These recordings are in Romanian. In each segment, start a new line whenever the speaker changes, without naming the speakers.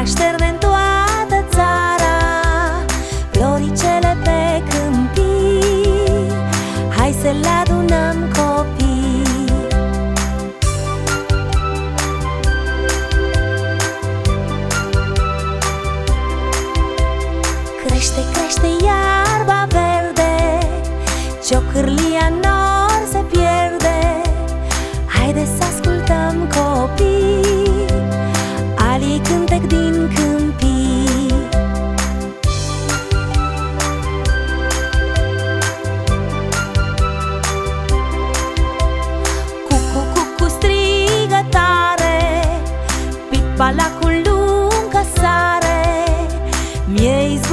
așterne în toată țara Floricele pe câmpii. Hai să le adunăm copii. Crește, crește iarba verde Ciocârlia nor se pierde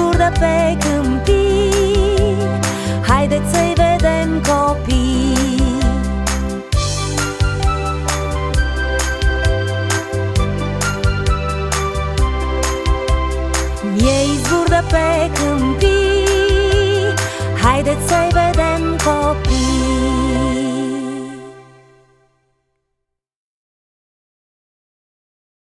Miei zburdă pe câmpii. Haideți să-i vedem copii. Miei zburdă pe câmpii. Haideți să-i